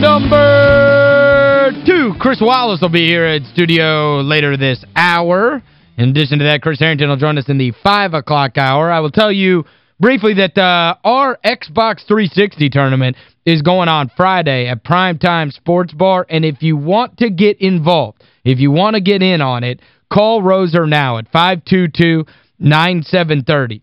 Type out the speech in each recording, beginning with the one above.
Number two. Chris Wallace will be here at studio later this hour. In addition to that, Chris Harrington will join us in the 5 o'clock hour. I will tell you briefly that uh, our Xbox 360 tournament is going on Friday at Primetime Sports Bar. And if you want to get involved, if you want to get in on it, call Roser now at 522-9730.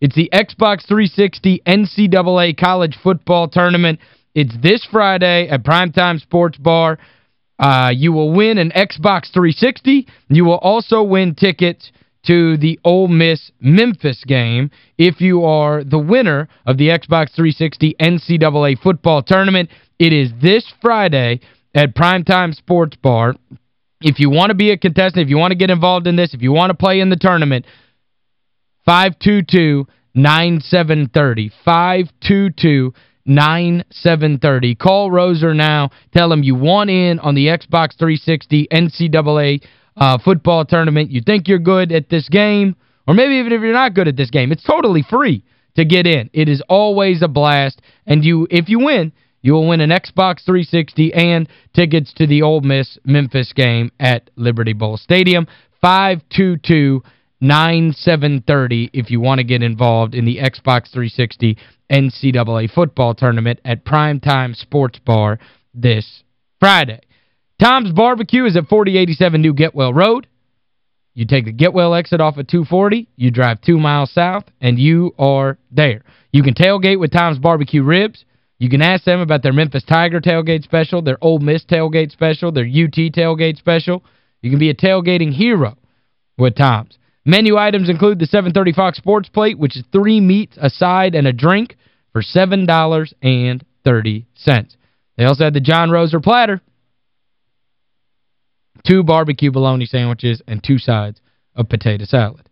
It's the Xbox 360 NCAA College Football Tournament. It's this Friday at Primetime Sports Bar. Uh, you will win an Xbox 360. You will also win tickets to the Ole Miss Memphis game if you are the winner of the Xbox 360 NCAA Football Tournament. It is this Friday at Primetime Sports Bar. If you want to be a contestant, if you want to get involved in this, if you want to play in the tournament, 522-9730. 522 9730. Call Roser now. Tell him you want in on the Xbox 360 NCAA uh, football tournament. You think you're good at this game, or maybe even if you're not good at this game. It's totally free to get in. It is always a blast. And you, if you win, you will win an Xbox 360 and tickets to the Ole Miss Memphis game at Liberty Bowl Stadium. 522 9730 if you want to get involved in the Xbox 360 NCAA football tournament at Primetime Sports Bar this Friday. Tom's Barbecue is at 4087 New Getwell Road. You take the Getwell exit off at 240, you drive two miles south, and you are there. You can tailgate with Tom's Barbecue Ribs. You can ask them about their Memphis Tiger tailgate special, their Ole Miss tailgate special, their UT tailgate special. You can be a tailgating hero with Tom's. Menu items include the 730 Fox Sports Plate, which is three meats, a side, and a drink for $7.30. They also had the John Roser Platter, two barbecue bologna sandwiches, and two sides of potato salad.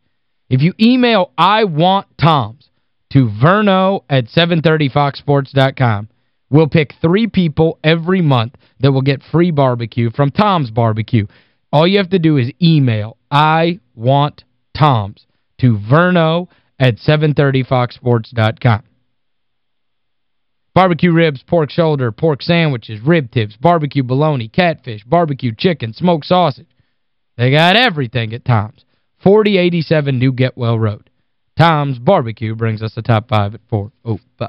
If you email I want Tom's to verno at 730foxsports.com, we'll pick three people every month that will get free barbecue from Tom's Barbecue. All you have to do is email I want Tom's to verno at 730foxsports.com. Barbecue ribs, pork shoulder, pork sandwiches, rib tips, barbecue bologna, catfish, barbecue chicken, smoked sausage. They got everything at Tom's. 4087 New Getwell Road. Tom's Barbecue brings us the top five at 405.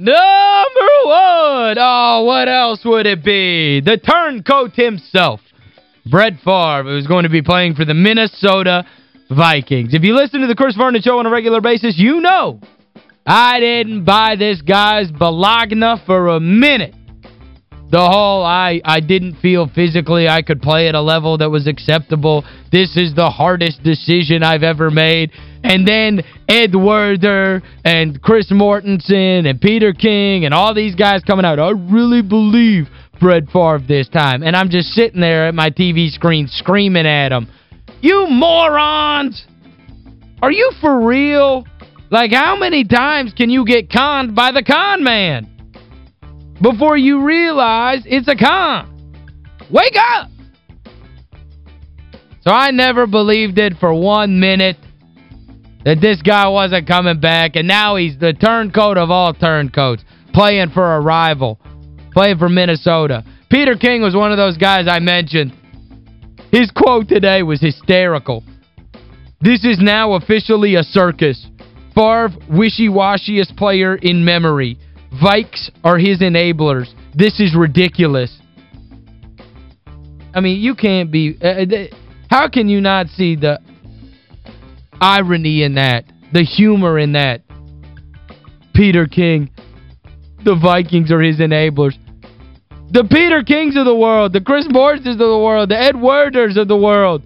Number one! Oh, what else would it be? The turncoat himself, Brett Favre, who's going to be playing for the Minnesota Vikings. If you listen to the Chris Vernon Show on a regular basis, you know I didn't buy this guy's Bologna for a minute. The whole, I, I didn't feel physically I could play at a level that was acceptable. This is the hardest decision I've ever made. And then Ed Werder and Chris Mortensen and Peter King and all these guys coming out. I really believe Brett Favre this time. And I'm just sitting there at my TV screen screaming at them. You morons! Are you for real? Like, how many times can you get conned by the con man? Before you realize it's a con. Wake up! So I never believed it for one minute that this guy wasn't coming back, and now he's the turncoat of all turncoats, playing for a rival, playing for Minnesota, Peter King was one of those guys I mentioned. His quote today was hysterical. This is now officially a circus. Favre, wishy-washiest player in memory. Vikes are his enablers. This is ridiculous. I mean, you can't be... Uh, how can you not see the irony in that? The humor in that? Peter King. The Vikings are his enablers. The Peter Kings of the world, the Chris Morrises of the world, the Ed Werders of the world.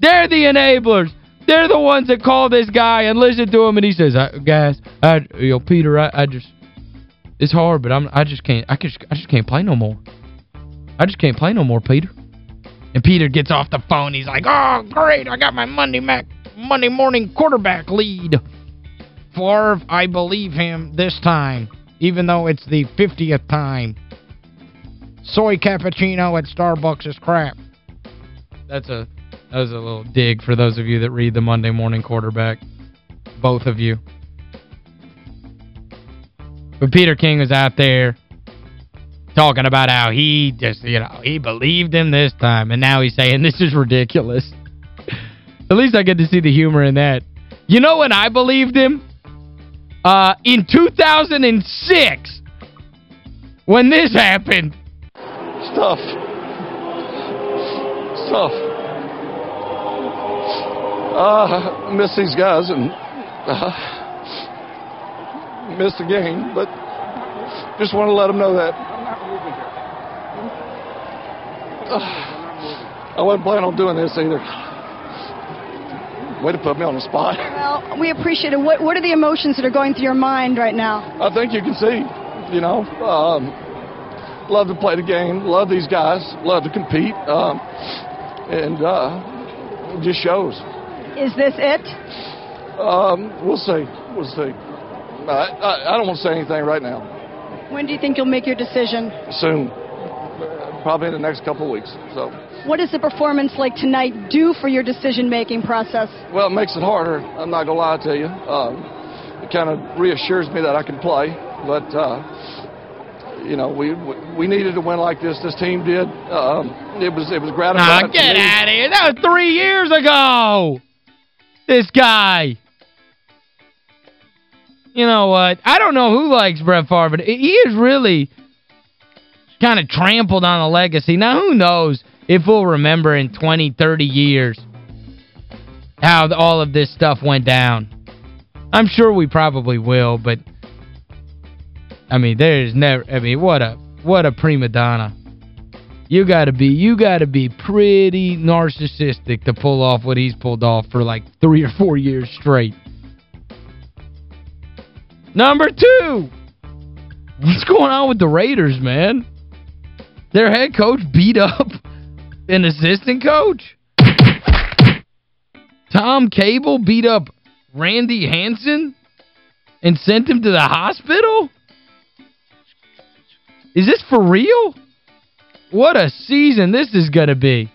They're the enablers. They're the ones that call this guy and listen to him and he says, uh, guys, I, you know, Peter, I, I just it's hard, but I'm I just can't I just I just can't play no more. I just can't play no more, Peter. And Peter gets off the phone. He's like, "Oh, great. I got my Monday Mac Monday morning quarterback lead." Favre, I believe him this time, even though it's the 50th time. Soy cappuccino at Starbucks is crap. That's a that was a little dig for those of you that read the Monday Morning Quarterback. Both of you. But Peter King was out there talking about how he just, you know, he believed him this time. And now he's saying this is ridiculous. At least I get to see the humor in that. You know when I believed him? Uh, in 2006, when this happened. Stuff. Stuff. Uh, miss these guys and uh, miss the game, but just want to let them know that. Uh, I wasn't planning on doing this either. Way to put me on the spot. Well, we appreciate it. What, what are the emotions that are going through your mind right now? I think you can see, you know, um, love to play the game, love these guys, love to compete, um, and uh, it just shows. Is this it? Um, we'll see. We'll see. I, I, I don't want to say anything right now. When do you think you'll make your decision? Soon. Probably in the next couple of weeks. So. What does the performance like tonight do for your decision-making process? Well, it makes it harder. I'm not going to lie to you. Um, it kind of reassures me that I can play. But, uh, you know, we we needed to win like this. This team did. Um, it was it was gratifying. Nah, get out of here. That was three years ago. This guy. You know what? I don't know who likes Brett Favre, but he is really kind of trampled on the legacy. Now, who knows if we'll remember in 20, 30 years how all of this stuff went down. I'm sure we probably will, but I mean, there's never I mean, what a what a prima donna. You got to be you got to be pretty narcissistic to pull off what he's pulled off for like 3 or 4 years straight. Number two. What's going on with the Raiders, man? Their head coach beat up an assistant coach? Tom Cable beat up Randy Hanson and sent him to the hospital? Is this for real? What a season this is going to be.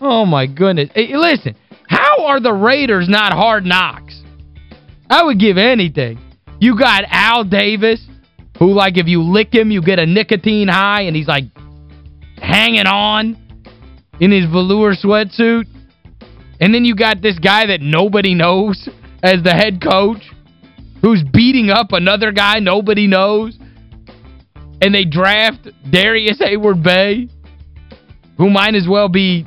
Oh, my goodness. Hey, listen, how are the Raiders not hard knocks? I would give anything. You got Al Davis, who, like, if you lick him, you get a nicotine high, and he's, like, hanging on in his velour sweatsuit. And then you got this guy that nobody knows as the head coach who's beating up another guy nobody knows. And they draft Darius Heyward-Bey, who might as well be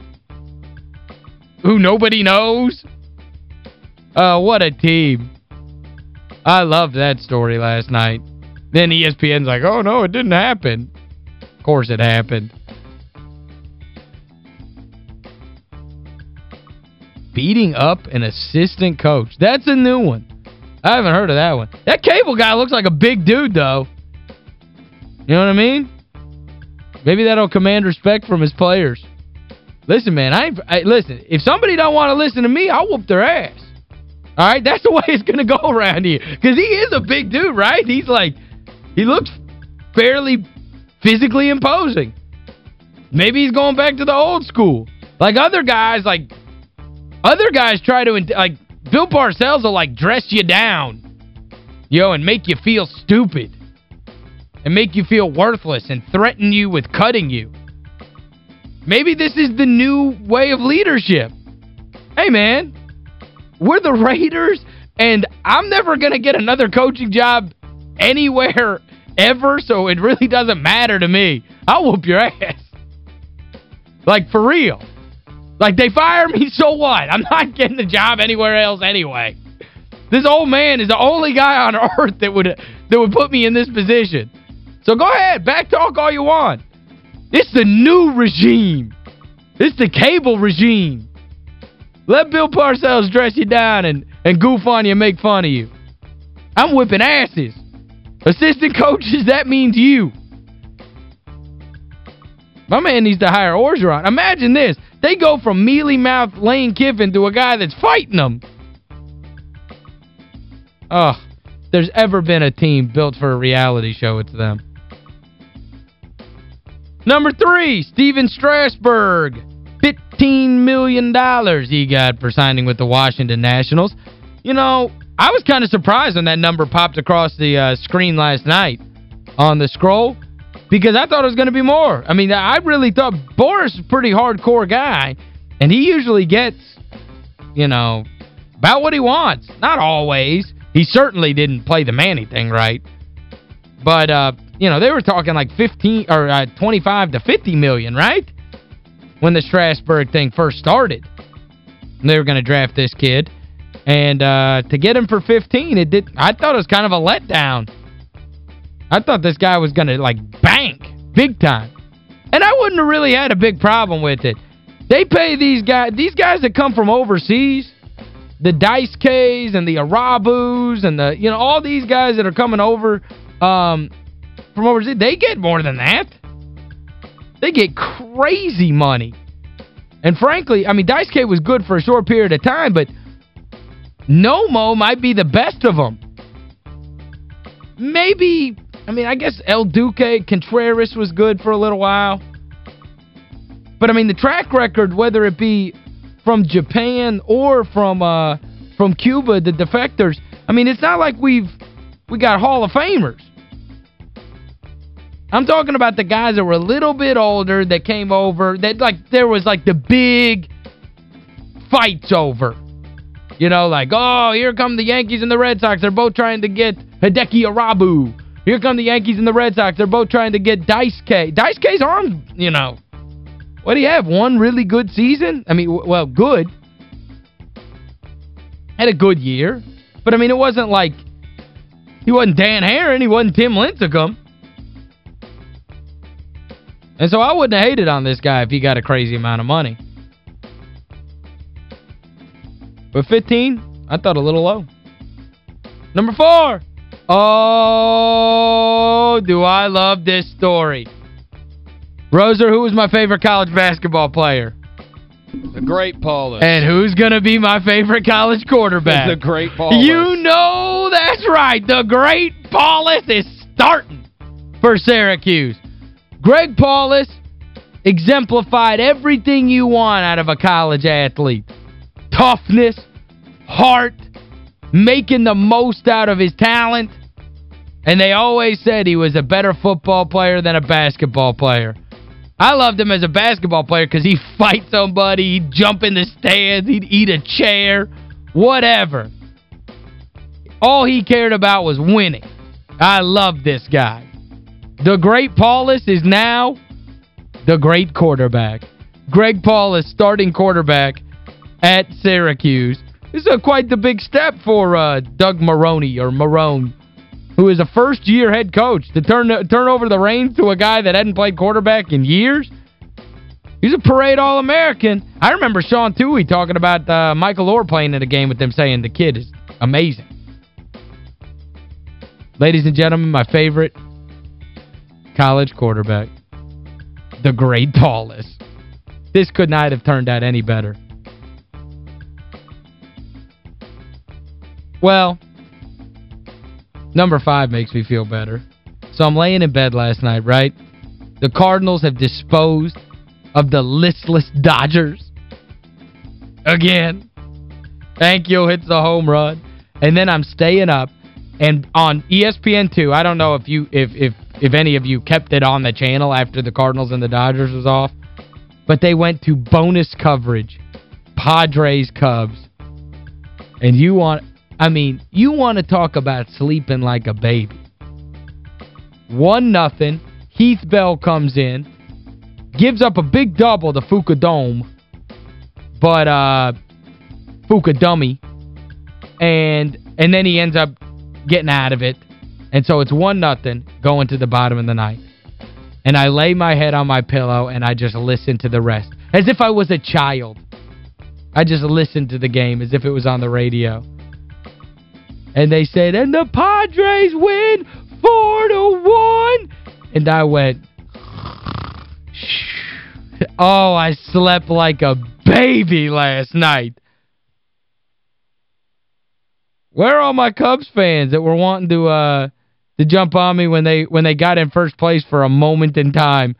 who nobody knows. Uh, what a team. I loved that story last night. Then ESPN's like, oh, no, it didn't happen. Of course it happened. Beating up an assistant coach. That's a new one. I haven't heard of that one. That cable guy looks like a big dude, though. You know what I mean? Maybe that'll command respect from his players. Listen, man, I, I listen, if somebody don't want to listen to me, I'll whoop their ass. All right? That's the way it's going to go around here. Because he is a big dude, right? He's like, he looks fairly physically imposing. Maybe he's going back to the old school. Like other guys, like, other guys try to, like, Bill Parcells will, like, dress you down, know, and make you feel stupid and make you feel worthless and threaten you with cutting you. maybe this is the new way of leadership. Hey, man, we're the Raiders, and I'm never going to get another coaching job anywhere ever, so it really doesn't matter to me. I'll whoop your ass. Like, for real. Like, they fire me, so what? I'm not getting a job anywhere else anyway. This old man is the only guy on earth that would that would put me in this position. So go ahead, back talk all you want. It's the new regime. It's the cable regime. Let Bill Parcells dress you down and, and goof on you and make fun of you. I'm whipping asses. Assistant coaches, that means you. My man needs to hire Orgeron. Imagine this. They go from mealy-mouthed Lane Kiffin to a guy that's fighting them. Oh, there's ever been a team built for a reality show, it's them. Number three, Stephen Strasburg. $15 million he got for signing with the Washington Nationals. You know, I was kind of surprised when that number popped across the uh, screen last night on the scroll because I thought it was going to be more. I mean, I really thought Boras is a pretty hardcore guy, and he usually gets, you know, about what he wants. Not always. He certainly didn't play the Manny thing right. But, uh, you know, they were talking like 15 or uh, 25 to 50 million, right? When the Strasburg thing first started. And they were going to draft this kid. And uh, to get him for 15, it did I thought it was kind of a letdown. I thought this guy was going to, like, bank big time. And I wouldn't have really had a big problem with it. They pay these guys, these guys that come from overseas, the Dice K's and the Irabus and the, you know, all these guys that are coming over um, from overseas, they get more than that. They get crazy money. And frankly, I mean, Dice K was good for a short period of time, but Nomo might be the best of them. Maybe I mean, I guess El Duque Contreras was good for a little while. But, I mean, the track record, whether it be from Japan or from uh, from Cuba, the defectors, I mean, it's not like we've we got Hall of Famers. I'm talking about the guys that were a little bit older that came over, that like there was like the big fights over. You know, like, oh, here come the Yankees and the Red Sox. They're both trying to get Hideki Irabu. Here come the Yankees and the Red Sox. They're both trying to get Dice K. Dice K's arm, you know. What do you have? One really good season? I mean, well, good. Had a good year. But, I mean, it wasn't like he wasn't Dan Haren. He wasn't Tim Lincecum. And so I wouldn't have hated on this guy if he got a crazy amount of money. But 15, I thought a little low. Number four. Oh, do I love this story. Roser, who was my favorite college basketball player? The great Paulus. And who's going to be my favorite college quarterback? the great Paulus. You know that's right. The great Paulus is starting for Syracuse. Greg Paulus exemplified everything you want out of a college athlete. Toughness, heart, making the most out of his talent. And they always said he was a better football player than a basketball player. I loved him as a basketball player because he'd fight somebody, he'd jump in the stands, he'd eat a chair, whatever. All he cared about was winning. I love this guy. The great Paulus is now the great quarterback. Greg Paulus, starting quarterback at Syracuse. This is a quite the big step for uh, Doug Maroney or Marrone, who is a first-year head coach, to turn turn over the reins to a guy that hadn't played quarterback in years. He's a parade All-American. I remember Sean Tuohy talking about uh, Michael Oher playing in a game with them saying the kid is amazing. Ladies and gentlemen, my favorite college quarterback, the great Paulus. This could not have turned out any better. Well, number five makes me feel better. So I'm laying in bed last night, right? The Cardinals have disposed of the listless Dodgers. Again. Thank you hits the home run. And then I'm staying up and on ESPN2, I don't know if you if if if any of you kept it on the channel after the Cardinals and the Dodgers was off. But they went to bonus coverage. Padres Cubs. And you want I mean, you want to talk about sleeping like a baby. One nothing. Heath Bell comes in. Gives up a big double to Fukudome. But uh Fuka dummy. And and then he ends up getting out of it. And so it's one nothing going to the bottom of the ninth. And I lay my head on my pillow and I just listen to the rest. As if I was a child. I just listened to the game as if it was on the radio. And they said, and the Padres win 4 to 1. And I went, oh, I slept like a baby last night. Where are all my Cubs fans that were wanting to uh to jump on me when they when they got in first place for a moment in time?